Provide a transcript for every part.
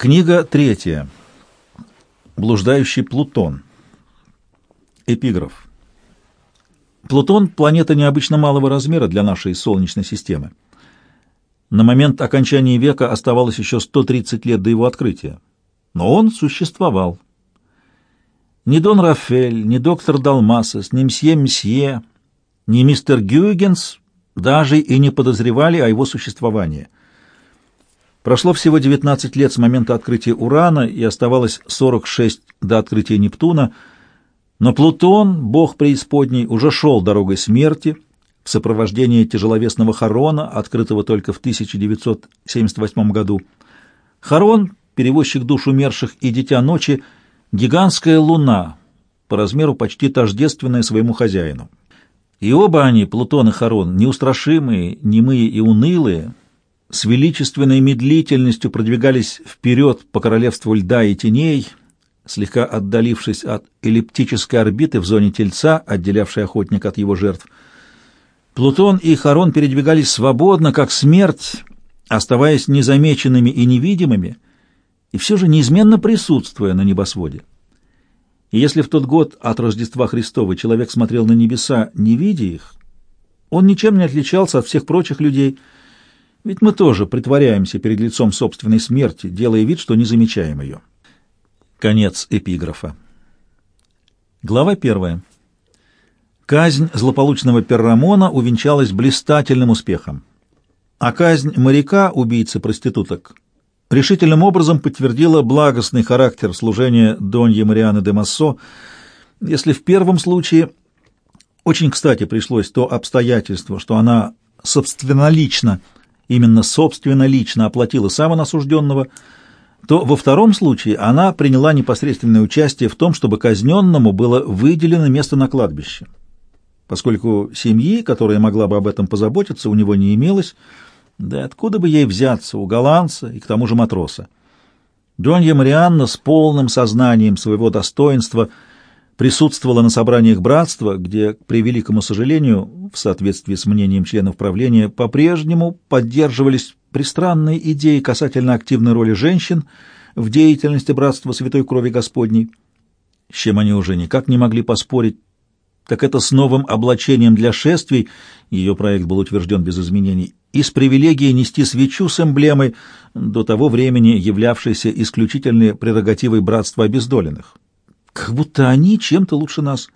Книга третья. Блуждающий Плутон. Эпиграф. Плутон — планета необычно малого размера для нашей Солнечной системы. На момент окончания века оставалось еще 130 лет до его открытия. Но он существовал. Ни Дон Рафель, ни доктор Далмасос, ни мсье Мсье, ни мистер Гюйгенс даже и не подозревали о его существовании — Прошло всего 19 лет с момента открытия Урана и оставалось 46 до открытия Нептуна, но Плутон, бог преисподней, уже шел дорогой смерти в сопровождении тяжеловесного Харона, открытого только в 1978 году. Харон, перевозчик душ умерших и дитя ночи, гигантская луна, по размеру почти тождественная своему хозяину. И оба они, Плутон и Харон, неустрашимые, немые и унылые, с величественной медлительностью продвигались вперед по королевству льда и теней, слегка отдалившись от эллиптической орбиты в зоне Тельца, отделявшей охотника от его жертв. Плутон и Харон передвигались свободно, как смерть, оставаясь незамеченными и невидимыми, и все же неизменно присутствуя на небосводе. И если в тот год от Рождества Христова человек смотрел на небеса, не видя их, он ничем не отличался от всех прочих людей — ведь мы тоже притворяемся перед лицом собственной смерти, делая вид, что не замечаем ее. Конец эпиграфа. Глава первая. Казнь злополучного Перрамона увенчалась блистательным успехом. А казнь моряка, убийцы проституток, решительным образом подтвердила благостный характер служения Доньи Марианы де Массо, если в первом случае очень кстати пришлось то обстоятельство, что она собственнолично именно собственно лично оплатила сам осужденного, то во втором случае она приняла непосредственное участие в том, чтобы казненному было выделено место на кладбище. Поскольку семьи, которая могла бы об этом позаботиться, у него не имелось, да откуда бы ей взяться у голландца и к тому же матроса. Донья Марианна с полным сознанием своего достоинства – присутствовала на собраниях братства, где, к превеликому сожалению, в соответствии с мнением членов правления, по-прежнему поддерживались пристранные идеи касательно активной роли женщин в деятельности братства Святой Крови Господней, с чем они уже никак не могли поспорить, так это с новым облачением для шествий, ее проект был утвержден без изменений, и с привилегией нести свечу с эмблемой, до того времени являвшейся исключительной прерогативой братства обездоленных как будто они чем-то лучше нас.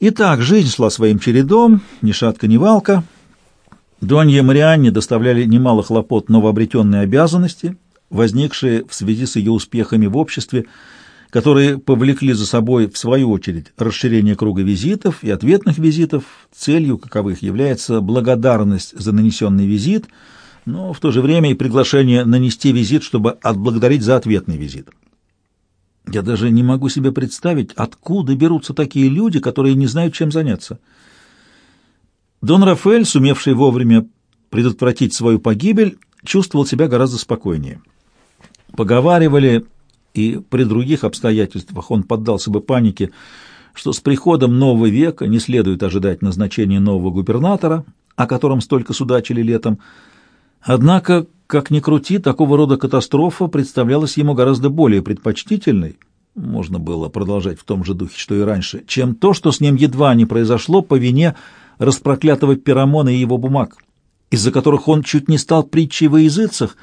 Итак, жизнь шла своим чередом, ни шатка, ни валка. Донье Марианне доставляли немало хлопот новообретенные обязанности, возникшие в связи с ее успехами в обществе, которые повлекли за собой, в свою очередь, расширение круга визитов и ответных визитов, целью каковых является благодарность за нанесенный визит, но в то же время и приглашение нанести визит, чтобы отблагодарить за ответный визит. Я даже не могу себе представить, откуда берутся такие люди, которые не знают, чем заняться. Дон Рафаэль, сумевший вовремя предотвратить свою погибель, чувствовал себя гораздо спокойнее. Поговаривали, и при других обстоятельствах он поддался бы панике, что с приходом нового века не следует ожидать назначения нового губернатора, о котором столько судачили летом. Однако как ни крути, такого рода катастрофа представлялась ему гораздо более предпочтительной, можно было продолжать в том же духе, что и раньше, чем то, что с ним едва не произошло по вине распроклятого Пирамона и его бумаг, из-за которых он чуть не стал притчей во языцах,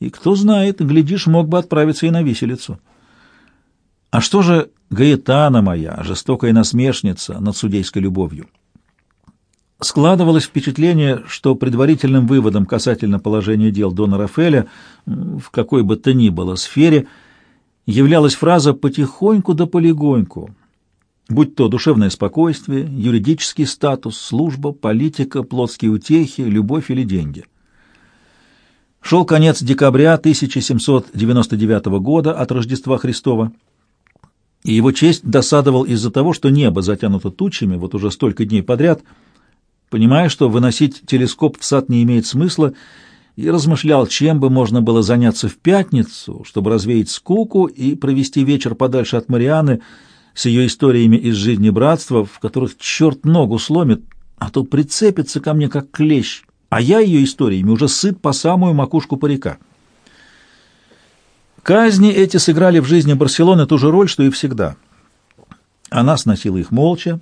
и, кто знает, глядишь, мог бы отправиться и на виселицу. А что же Гаэтана моя, жестокая насмешница над судейской любовью? Складывалось впечатление, что предварительным выводом касательно положения дел Дона Рафеля в какой бы то ни было сфере являлась фраза «потихоньку да полегоньку», будь то душевное спокойствие, юридический статус, служба, политика, плотские утехи, любовь или деньги. Шел конец декабря 1799 года от Рождества Христова, и его честь досадовал из-за того, что небо затянуто тучами вот уже столько дней подряд – понимая, что выносить телескоп в сад не имеет смысла, и размышлял, чем бы можно было заняться в пятницу, чтобы развеять скуку и провести вечер подальше от Марианы с ее историями из жизни братства, в которых черт ногу сломит, а то прицепится ко мне как клещ, а я ее историями уже сыт по самую макушку парика. Казни эти сыграли в жизни Барселоны ту же роль, что и всегда. Она сносила их молча,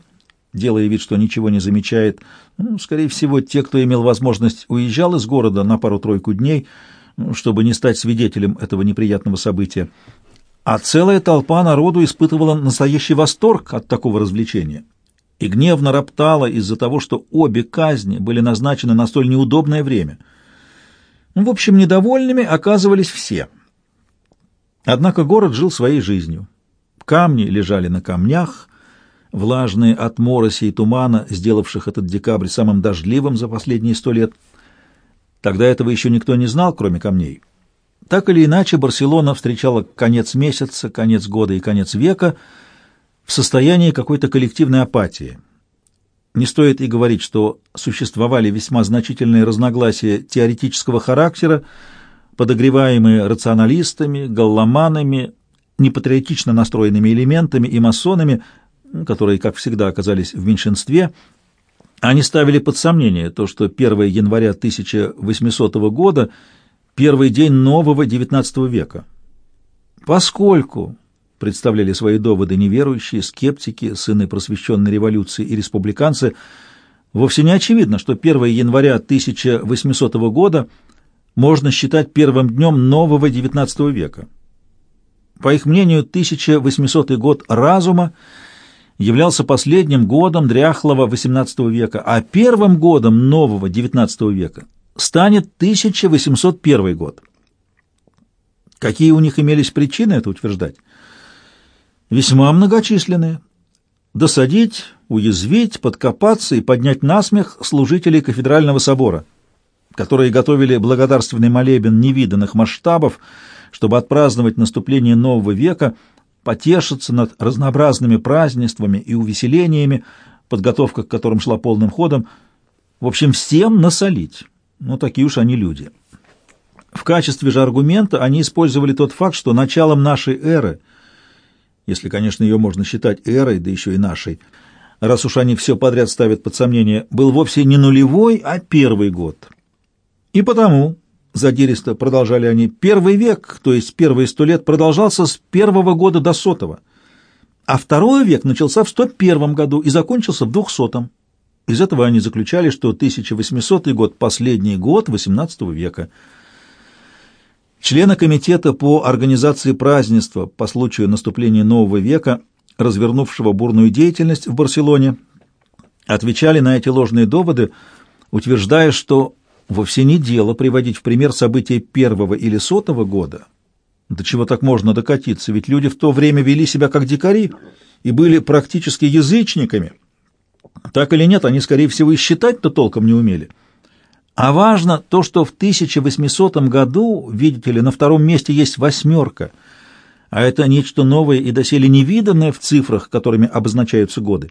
делая вид, что ничего не замечает. Ну, скорее всего, те, кто имел возможность, уезжал из города на пару-тройку дней, ну, чтобы не стать свидетелем этого неприятного события. А целая толпа народу испытывала настоящий восторг от такого развлечения и гневно роптала из-за того, что обе казни были назначены на столь неудобное время. В общем, недовольными оказывались все. Однако город жил своей жизнью. Камни лежали на камнях, влажные от мороси и тумана, сделавших этот декабрь самым дождливым за последние сто лет. Тогда этого еще никто не знал, кроме камней. Так или иначе, Барселона встречала конец месяца, конец года и конец века в состоянии какой-то коллективной апатии. Не стоит и говорить, что существовали весьма значительные разногласия теоретического характера, подогреваемые рационалистами, галломанами, непатриотично настроенными элементами и масонами, которые, как всегда, оказались в меньшинстве, они ставили под сомнение то, что 1 января 1800 года – первый день нового XIX века. Поскольку, представляли свои доводы неверующие, скептики, сыны просвещенной революции и республиканцы, вовсе не очевидно, что 1 января 1800 года можно считать первым днем нового XIX века. По их мнению, 1800 год разума являлся последним годом дряхлого XVIII века, а первым годом нового XIX века станет 1801 год. Какие у них имелись причины это утверждать? Весьма многочисленные. Досадить, уязвить, подкопаться и поднять насмех служителей кафедрального собора, которые готовили благодарственный молебен невиданных масштабов, чтобы отпраздновать наступление нового века, потешиться над разнообразными празднествами и увеселениями, подготовка к которым шла полным ходом, в общем, всем насолить. Ну, такие уж они люди. В качестве же аргумента они использовали тот факт, что началом нашей эры, если, конечно, ее можно считать эрой, да еще и нашей, раз уж они все подряд ставят под сомнение, был вовсе не нулевой, а первый год. И потому задиристо продолжали они, первый век, то есть первые сто лет, продолжался с первого года до сотого, а второй век начался в 101 году и закончился в 200. Из этого они заключали, что 1800 год – последний год XVIII века. Члены комитета по организации празднества по случаю наступления нового века, развернувшего бурную деятельность в Барселоне, отвечали на эти ложные доводы, утверждая, что Вовсе не дело приводить в пример события первого или сотого года. До чего так можно докатиться? Ведь люди в то время вели себя как дикари и были практически язычниками. Так или нет, они, скорее всего, и считать-то толком не умели. А важно то, что в 1800 году, видите ли, на втором месте есть восьмерка, а это нечто новое и доселе невиданное в цифрах, которыми обозначаются годы.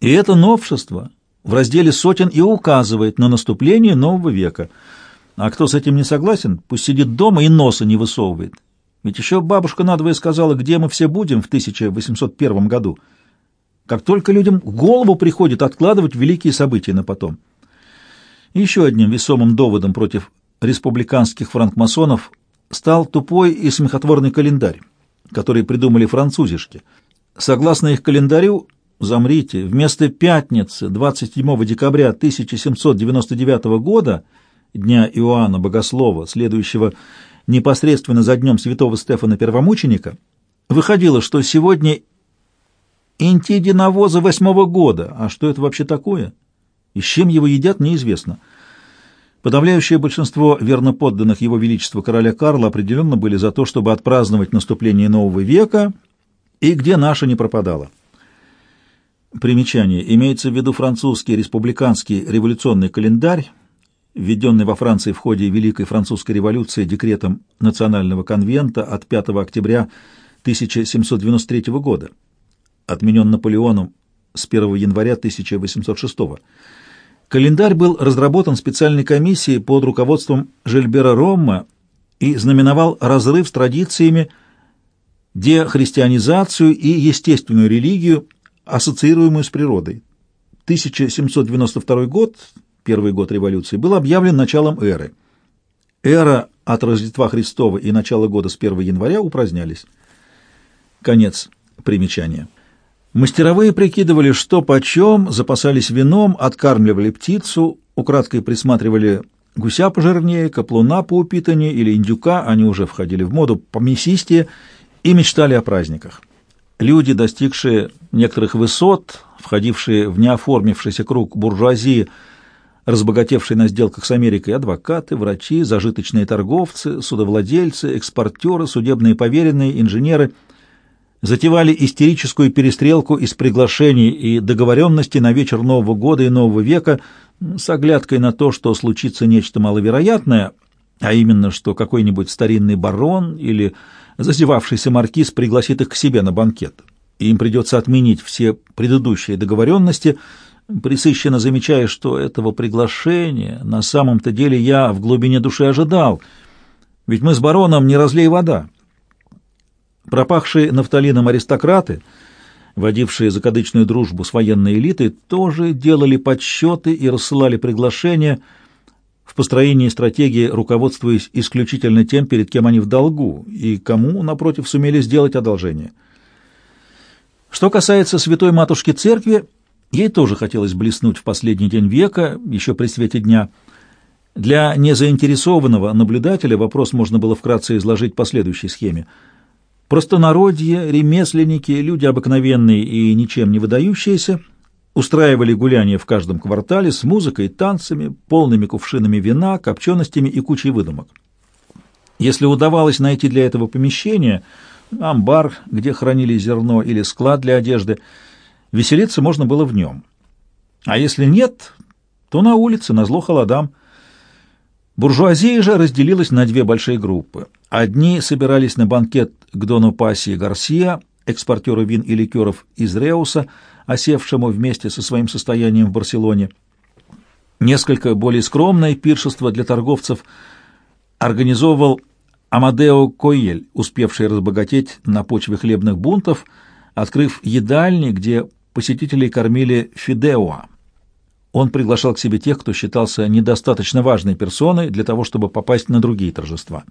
И это новшество в разделе сотен и указывает на наступление нового века. А кто с этим не согласен, пусть сидит дома и носа не высовывает. Ведь еще бабушка надвое сказала, где мы все будем в 1801 году. Как только людям в голову приходит откладывать великие события на потом. Еще одним весомым доводом против республиканских франкмасонов стал тупой и смехотворный календарь, который придумали французишки. Согласно их календарю, Замрите, вместо пятницы 27 декабря 1799 года, дня Иоанна Богослова, следующего непосредственно за днем святого Стефана Первомученика, выходило, что сегодня интидиновоза восьмого года, а что это вообще такое? И с чем его едят, неизвестно. Подавляющее большинство верноподданных его величества короля Карла определенно были за то, чтобы отпраздновать наступление нового века, и где наша не пропадала. Примечание. Имеется в виду французский республиканский революционный календарь, введенный во Франции в ходе Великой Французской революции декретом Национального конвента от 5 октября 1793 года, отменен Наполеоном с 1 января 1806 Календарь был разработан специальной комиссией под руководством Жильбера Ромма и знаменовал разрыв с традициями, дехристианизацию и естественную религию – ассоциируемую с природой. 1792 год, первый год революции, был объявлен началом эры. Эра от Рождества Христова и начала года с 1 января упразднялись. Конец примечания. Мастеровые прикидывали, что почем, запасались вином, откармливали птицу, украдкой присматривали гуся пожирнее, каплуна поупитаннее или индюка, они уже входили в моду, помесистее, и мечтали о праздниках. Люди, достигшие некоторых высот, входившие в неоформившийся круг буржуазии, разбогатевшие на сделках с Америкой, адвокаты, врачи, зажиточные торговцы, судовладельцы, экспортеры, судебные поверенные, инженеры – затевали истерическую перестрелку из приглашений и договоренностей на вечер Нового года и Нового века с оглядкой на то, что случится нечто маловероятное, а именно, что какой-нибудь старинный барон или зазевавшийся маркиз пригласит их к себе на банкет, им придется отменить все предыдущие договоренности, присыщенно замечая, что этого приглашения на самом-то деле я в глубине души ожидал, ведь мы с бароном не разлей вода. Пропахшие нафталином аристократы, водившие закадычную дружбу с военной элитой, тоже делали подсчеты и рассылали приглашения в построении стратегии, руководствуясь исключительно тем, перед кем они в долгу, и кому, напротив, сумели сделать одолжение. Что касается святой матушки церкви, ей тоже хотелось блеснуть в последний день века, еще при свете дня. Для незаинтересованного наблюдателя вопрос можно было вкратце изложить по следующей схеме – Простонародье, ремесленники, люди обыкновенные и ничем не выдающиеся устраивали гуляния в каждом квартале с музыкой, танцами, полными кувшинами вина, копченостями и кучей выдумок. Если удавалось найти для этого помещение, амбар, где хранили зерно, или склад для одежды, веселиться можно было в нем. А если нет, то на улице, на зло холодам. Буржуазия же разделилась на две большие группы. Одни собирались на банкет к Дону Паси Гарсия, экспортеру вин и ликеров из Реуса, осевшему вместе со своим состоянием в Барселоне. Несколько более скромное пиршество для торговцев организовывал Амадео Коель, успевший разбогатеть на почве хлебных бунтов, открыв едальни, где посетителей кормили фидеуа. Он приглашал к себе тех, кто считался недостаточно важной персоной для того, чтобы попасть на другие торжества.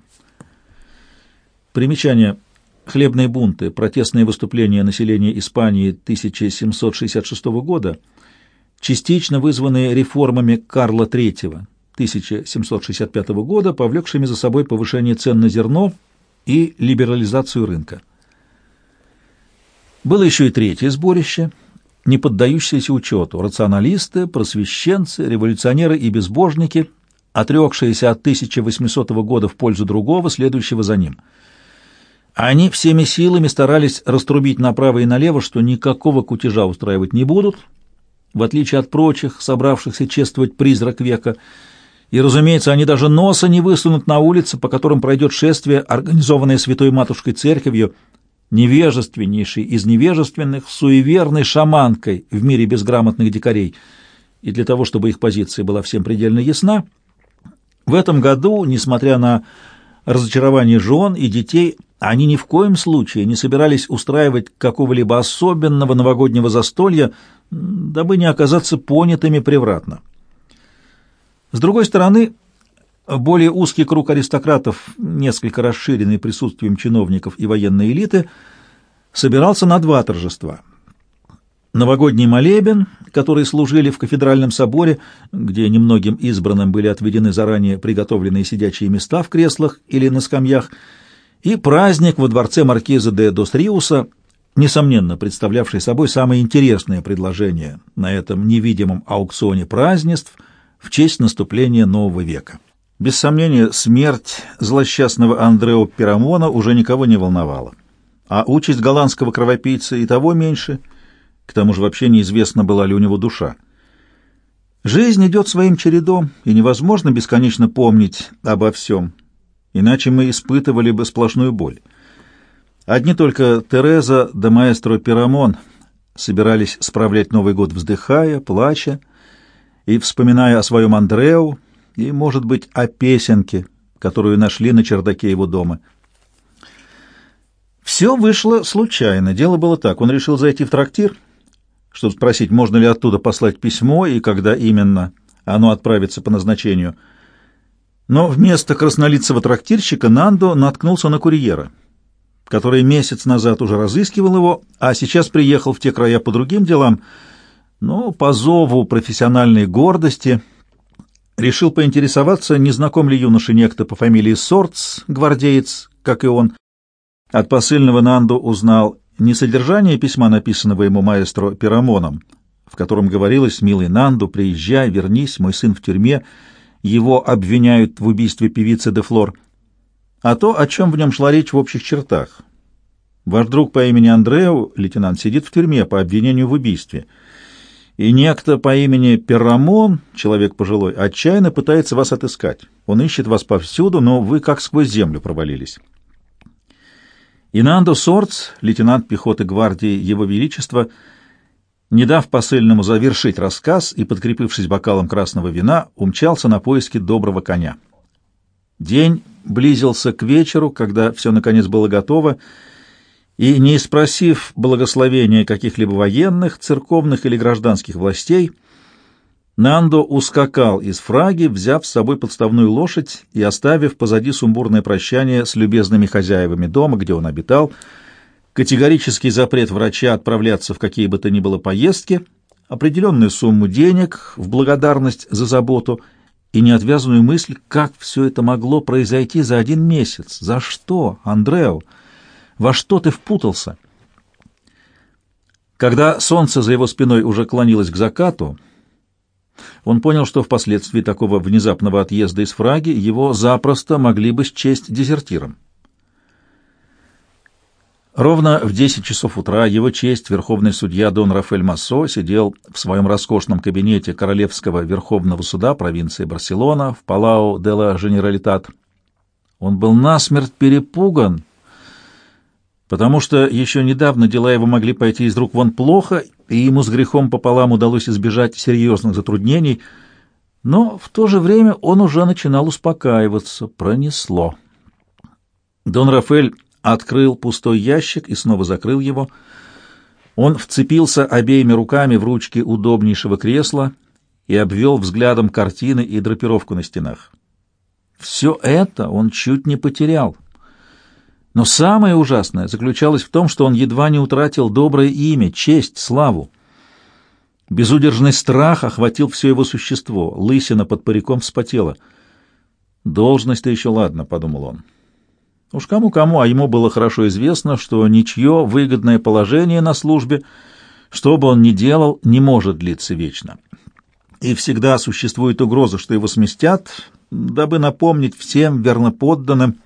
Примечание. Хлебные бунты, протестные выступления населения Испании 1766 года, частично вызванные реформами Карла III 1765 года, повлекшими за собой повышение цен на зерно и либерализацию рынка. Было еще и третье сборище – не поддающиеся учету, рационалисты, просвещенцы, революционеры и безбожники, отрекшиеся от 1800 года в пользу другого, следующего за ним. Они всеми силами старались раструбить направо и налево, что никакого кутежа устраивать не будут, в отличие от прочих, собравшихся чествовать призрак века, и, разумеется, они даже носа не высунут на улицы, по которым пройдет шествие, организованное Святой Матушкой Церковью, невежественнейшей из невежественных, суеверной шаманкой в мире безграмотных дикарей. И для того, чтобы их позиция была всем предельно ясна, в этом году, несмотря на разочарование жен и детей, они ни в коем случае не собирались устраивать какого-либо особенного новогоднего застолья, дабы не оказаться понятыми превратно. С другой стороны, более узкий круг аристократов, несколько расширенный присутствием чиновников и военной элиты, собирался на два торжества. Новогодний молебен, который служили в кафедральном соборе, где немногим избранным были отведены заранее приготовленные сидячие места в креслах или на скамьях, и праздник во дворце маркиза де Достриуса, несомненно представлявший собой самое интересное предложение на этом невидимом аукционе празднеств в честь наступления нового века. Без сомнения, смерть злосчастного Андрео Пирамона уже никого не волновала. А участь голландского кровопийца и того меньше, к тому же вообще неизвестно, была ли у него душа. Жизнь идет своим чередом, и невозможно бесконечно помнить обо всем, иначе мы испытывали бы сплошную боль. Одни только Тереза да маэстро Пирамон собирались справлять Новый год вздыхая, плача и вспоминая о своем Андрео, и, может быть, о песенке, которую нашли на чердаке его дома. Все вышло случайно. Дело было так. Он решил зайти в трактир, чтобы спросить, можно ли оттуда послать письмо и когда именно оно отправится по назначению. Но вместо краснолицего трактирщика Нандо наткнулся на курьера, который месяц назад уже разыскивал его, а сейчас приехал в те края по другим делам, но по зову профессиональной гордости решил поинтересоваться, не знаком ли юноше некто по фамилии Сортс, гвардеец, как и он. От посыльного Нандо узнал не содержание письма, написанного ему маэстро Пирамоном, в котором говорилось «Милый Нанду, приезжай, вернись, мой сын в тюрьме», его обвиняют в убийстве певицы де Флор, а то, о чем в нем шла речь в общих чертах. Ваш друг по имени Андреу, лейтенант, сидит в тюрьме по обвинению в убийстве, и некто по имени Перрамон, человек пожилой, отчаянно пытается вас отыскать. Он ищет вас повсюду, но вы как сквозь землю провалились. Инандо Сорц, лейтенант пехоты гвардии Его Величества, не дав посыльному завершить рассказ и, подкрепившись бокалом красного вина, умчался на поиски доброго коня. День близился к вечеру, когда все наконец было готово, и, не спросив благословения каких-либо военных, церковных или гражданских властей, Нандо ускакал из фраги, взяв с собой подставную лошадь и оставив позади сумбурное прощание с любезными хозяевами дома, где он обитал, категорический запрет врача отправляться в какие бы то ни было поездки, определенную сумму денег в благодарность за заботу и неотвязанную мысль, как все это могло произойти за один месяц. За что, Андрео? Во что ты впутался? Когда солнце за его спиной уже клонилось к закату, он понял, что впоследствии такого внезапного отъезда из Фраги его запросто могли бы счесть дезертиром. Ровно в 10 часов утра его честь, верховный судья Дон Рафель Массо, сидел в своем роскошном кабинете Королевского Верховного суда провинции Барселона в Палау де ла Женералитат. Он был насмерть перепуган, потому что еще недавно дела его могли пойти из рук вон плохо, и ему с грехом пополам удалось избежать серьезных затруднений, но в то же время он уже начинал успокаиваться, пронесло. Дон Рафель открыл пустой ящик и снова закрыл его. Он вцепился обеими руками в ручки удобнейшего кресла и обвел взглядом картины и драпировку на стенах. Все это он чуть не потерял. Но самое ужасное заключалось в том, что он едва не утратил доброе имя, честь, славу. Безудержный страх охватил все его существо, лысина под париком вспотела. «Должность-то еще ладно», — подумал он. Уж кому-кому, а ему было хорошо известно, что ничье выгодное положение на службе, что бы он ни делал, не может длиться вечно. И всегда существует угроза, что его сместят, дабы напомнить всем верноподданным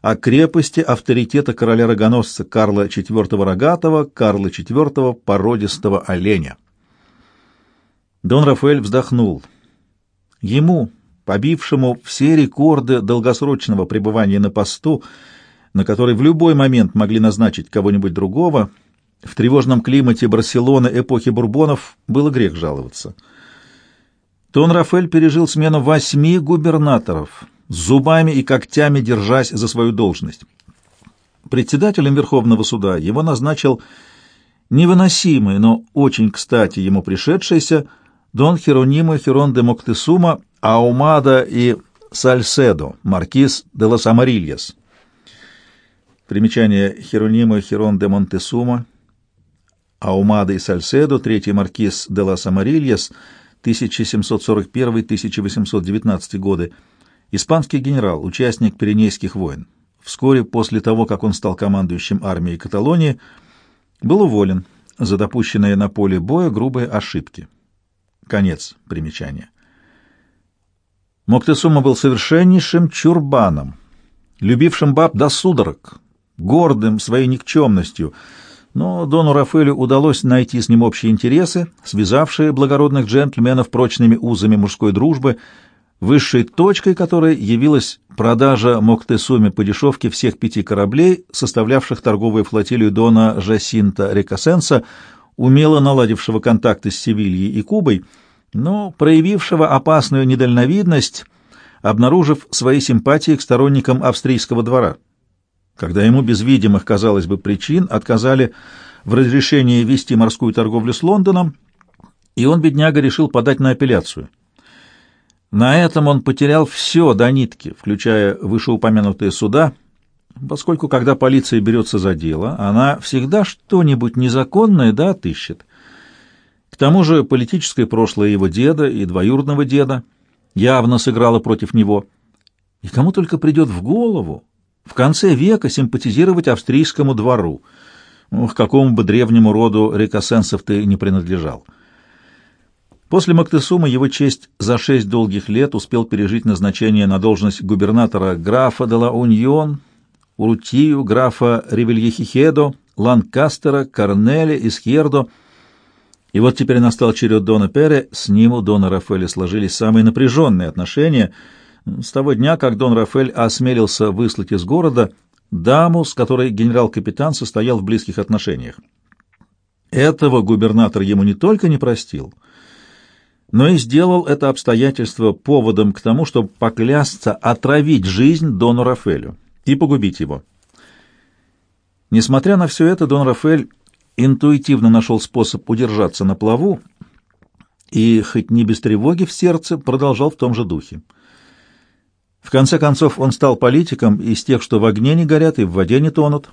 о крепости авторитета короля-рогоносца Карла IV Рогатого, Карла IV Породистого Оленя. Дон Рафаэль вздохнул. Ему, побившему все рекорды долгосрочного пребывания на посту, на который в любой момент могли назначить кого-нибудь другого, в тревожном климате Барселоны эпохи Бурбонов было грех жаловаться. Дон Рафаэль пережил смену восьми губернаторов — зубами и когтями держась за свою должность. Председателем Верховного суда его назначил невыносимый, но очень кстати ему пришедшийся Дон Херонимо Херон де Моктесума Аумада и Сальседо, маркиз де лас Амарильяс. Примечание Херонимо Херон де Монтесума, Аумада и Сальседо, третий маркиз де лас Амарильяс, 1741-1819 годы, Испанский генерал, участник Пиренейских войн. Вскоре после того, как он стал командующим армией Каталонии, был уволен за допущенные на поле боя грубые ошибки. Конец примечания. Моктесума был совершеннейшим чурбаном, любившим баб до судорог, гордым своей никчемностью, но Дону Рафаэлю удалось найти с ним общие интересы, связавшие благородных джентльменов прочными узами мужской дружбы — высшей точкой которой явилась продажа Моктесуме по дешевке всех пяти кораблей, составлявших торговую флотилию Дона Жасинта Рекасенса, умело наладившего контакты с Севильей и Кубой, но проявившего опасную недальновидность, обнаружив свои симпатии к сторонникам австрийского двора, когда ему без видимых, казалось бы, причин отказали в разрешении вести морскую торговлю с Лондоном, и он, бедняга, решил подать на апелляцию. На этом он потерял все до нитки, включая вышеупомянутые суда, поскольку, когда полиция берется за дело, она всегда что-нибудь незаконное да отыщет. Тому же политическое прошлое его деда и двоюродного деда явно сыграло против него. И кому только придет в голову в конце века симпатизировать австрийскому двору, к какому бы древнему роду рекосенсов ты не принадлежал. После Мактесума его честь за шесть долгих лет успел пережить назначение на должность губернатора графа де ла Уньон, Урутию, графа Ревельехихедо, Ланкастера, Корнеля, Исхьердо. И вот теперь настал черед Дона Пере, с ним у Дона Рафаэля сложились самые напряженные отношения с того дня, как Дон Рафаэль осмелился выслать из города даму, с которой генерал-капитан состоял в близких отношениях. Этого губернатор ему не только не простил — но и сделал это обстоятельство поводом к тому, чтобы поклясться отравить жизнь Дону Рафелю и погубить его. Несмотря на все это, Дон Рафель интуитивно нашел способ удержаться на плаву и, хоть не без тревоги в сердце, продолжал в том же духе. В конце концов, он стал политиком из тех, что в огне не горят и в воде не тонут,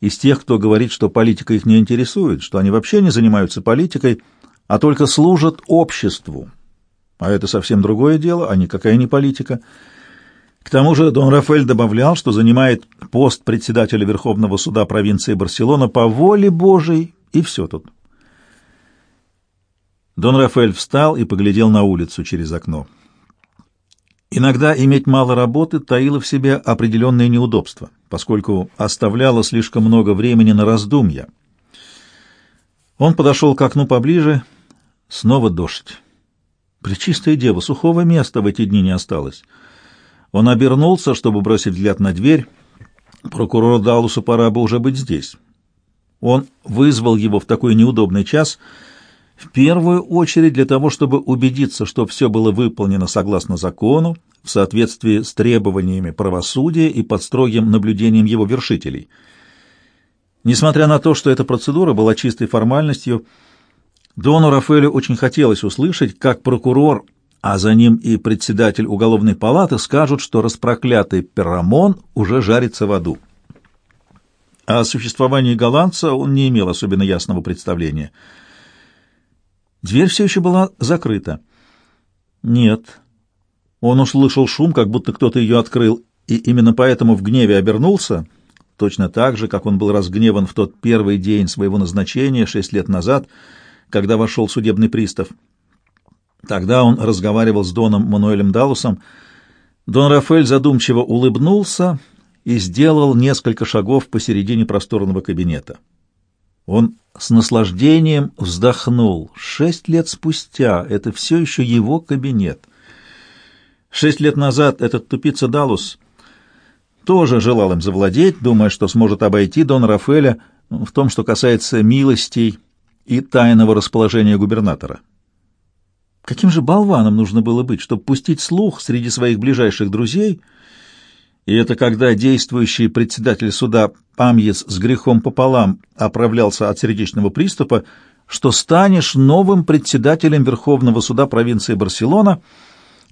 из тех, кто говорит, что политика их не интересует, что они вообще не занимаются политикой — а только служат обществу. А это совсем другое дело, а никакая не политика. К тому же Дон Рафаэль добавлял, что занимает пост председателя Верховного суда провинции Барселона по воле Божией, и все тут. Дон Рафаэль встал и поглядел на улицу через окно. Иногда иметь мало работы таило в себе определенные неудобства, поскольку оставляло слишком много времени на раздумья. Он подошел к окну поближе Снова дождь. Пречистая дева, сухого места в эти дни не осталось. Он обернулся, чтобы бросить взгляд на дверь. Прокурору Далусу пора бы уже быть здесь. Он вызвал его в такой неудобный час, в первую очередь для того, чтобы убедиться, что все было выполнено согласно закону, в соответствии с требованиями правосудия и под строгим наблюдением его вершителей. Несмотря на то, что эта процедура была чистой формальностью, Дону Рафаэлю очень хотелось услышать, как прокурор, а за ним и председатель уголовной палаты скажут, что распроклятый Перрамон уже жарится в аду. О существовании голландца он не имел особенно ясного представления. Дверь все еще была закрыта. Нет. Он услышал шум, как будто кто-то ее открыл, и именно поэтому в гневе обернулся, точно так же, как он был разгневан в тот первый день своего назначения шесть лет назад — когда вошел судебный пристав. Тогда он разговаривал с Доном Мануэлем Далусом. Дон Рафаэль задумчиво улыбнулся и сделал несколько шагов посередине просторного кабинета. Он с наслаждением вздохнул. Шесть лет спустя это все еще его кабинет. Шесть лет назад этот тупица Далус тоже желал им завладеть, думая, что сможет обойти Дон Рафаэля в том, что касается милостей и тайного расположения губернатора. Каким же болваном нужно было быть, чтобы пустить слух среди своих ближайших друзей, и это когда действующий председатель суда Памьес с грехом пополам оправлялся от сердечного приступа, что станешь новым председателем Верховного суда провинции Барселона,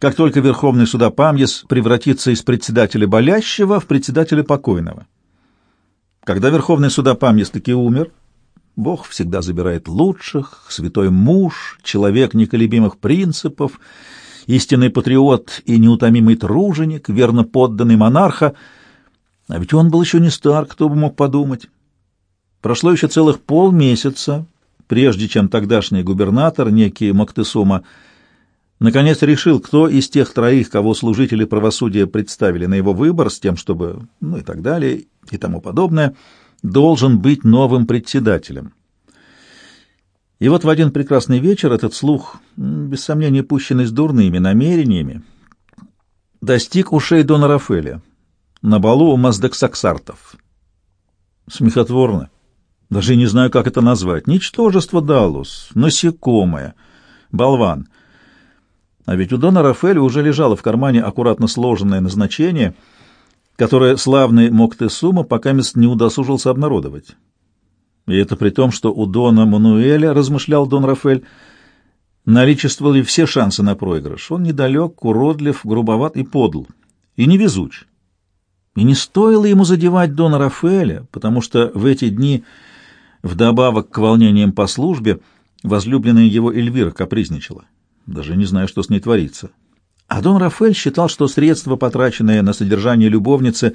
как только Верховный суда Памьес превратится из председателя болящего в председателя покойного. Когда Верховный суда Памьес таки умер, Бог всегда забирает лучших, святой муж, человек неколебимых принципов, истинный патриот и неутомимый труженик, верно подданный монарха. А ведь он был еще не стар, кто бы мог подумать. Прошло еще целых полмесяца, прежде чем тогдашний губернатор, некий Моктесума, наконец решил, кто из тех троих, кого служители правосудия представили на его выбор, с тем, чтобы, ну и так далее, и тому подобное — должен быть новым председателем. И вот в один прекрасный вечер этот слух, без сомнения пущенный с дурными намерениями, достиг ушей Дона Рафеля на балу у Маздексаксартов. Смехотворно. Даже не знаю, как это назвать. Ничтожество Далус, насекомое, болван. А ведь у Дона Рафеля уже лежало в кармане аккуратно сложенное назначение — которое славный Моктесума пока мест не удосужился обнародовать. И это при том, что у Дона Мануэля, размышлял Дон Рафель, наличествовали все шансы на проигрыш. Он недалек, уродлив, грубоват и подл, и невезуч. И не стоило ему задевать Дона Рафаэля, потому что в эти дни, вдобавок к волнениям по службе, возлюбленная его Эльвира капризничала. Даже не знаю, что с ней творится. А Дон Рафаэль считал, что средства, потраченные на содержание любовницы,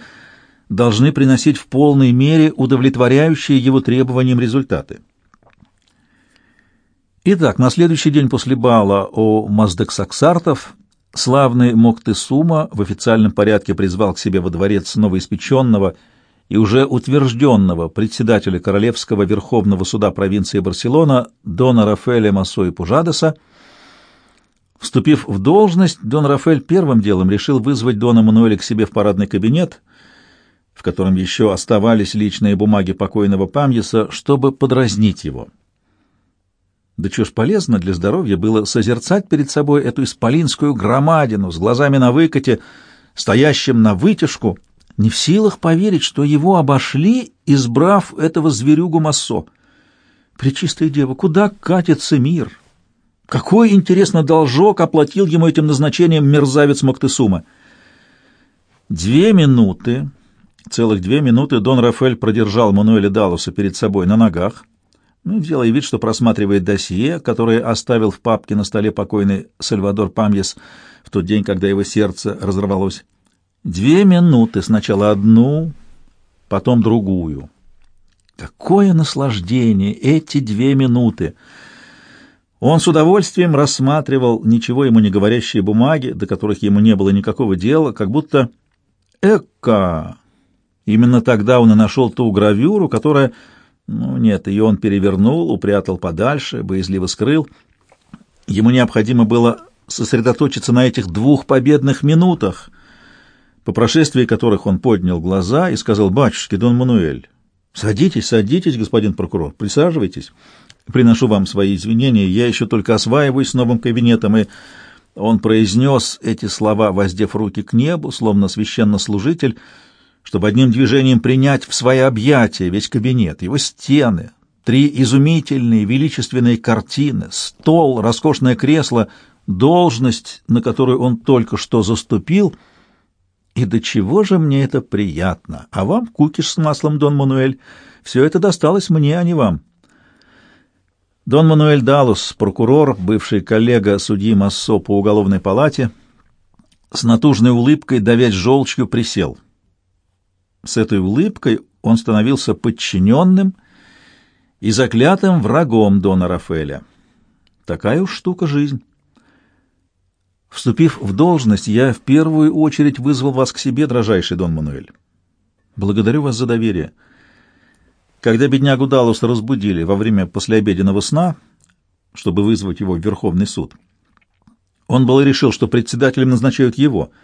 должны приносить в полной мере удовлетворяющие его требованиям результаты. Итак, на следующий день после бала у Маздексаксартов славный Моктесума в официальном порядке призвал к себе во дворец новоиспеченного и уже утвержденного председателя Королевского Верховного Суда провинции Барселона Дона Рафаэля Массо Пужадеса. Вступив в должность, Дон Рафаэль первым делом решил вызвать Дона Мануэля к себе в парадный кабинет, в котором еще оставались личные бумаги покойного Памьеса, чтобы подразнить его. Да чё ж полезно для здоровья было созерцать перед собой эту исполинскую громадину с глазами на выкате, стоящим на вытяжку, не в силах поверить, что его обошли, избрав этого зверюгу Массо. Пречистая дева, куда катится мир? Какой, интересно, должок оплатил ему этим назначением мерзавец Моктесума? Две минуты, целых две минуты Дон Рафаэль продержал Мануэля Далуса перед собой на ногах, ну, делая вид, что просматривает досье, которое оставил в папке на столе покойный Сальвадор Памьес в тот день, когда его сердце разорвалось. Две минуты, сначала одну, потом другую. Какое наслаждение эти две минуты! Он с удовольствием рассматривал ничего ему не говорящие бумаги, до которых ему не было никакого дела, как будто «Эка!» Именно тогда он и нашел ту гравюру, которая ну, нет, ее он перевернул, упрятал подальше, боязливо скрыл. Ему необходимо было сосредоточиться на этих двух победных минутах, по прошествии которых он поднял глаза и сказал «Батюшки, Дон Мануэль, садитесь, садитесь, господин прокурор, присаживайтесь. Приношу вам свои извинения, я еще только осваиваюсь с новым кабинетом». И он произнес эти слова, воздев руки к небу, словно священнослужитель, чтобы одним движением принять в свои объятия весь кабинет, его стены, три изумительные величественные картины, стол, роскошное кресло, должность, на которую он только что заступил. И до чего же мне это приятно! А вам, кукиш с маслом, Дон Мануэль, все это досталось мне, а не вам. Дон Мануэль Далус, прокурор, бывший коллега судьи Массо по уголовной палате, с натужной улыбкой, давясь желчью, присел — с этой улыбкой он становился подчиненным и заклятым врагом Дона Рафаэля. Такая уж штука жизнь. Вступив в должность, я в первую очередь вызвал вас к себе, дрожайший Дон Мануэль. Благодарю вас за доверие. Когда беднягу Далуса разбудили во время послеобеденного сна, чтобы вызвать его в Верховный суд, он был и решил, что председателем назначают его —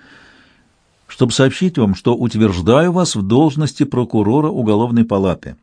чтобы сообщить вам, что утверждаю вас в должности прокурора уголовной палаты.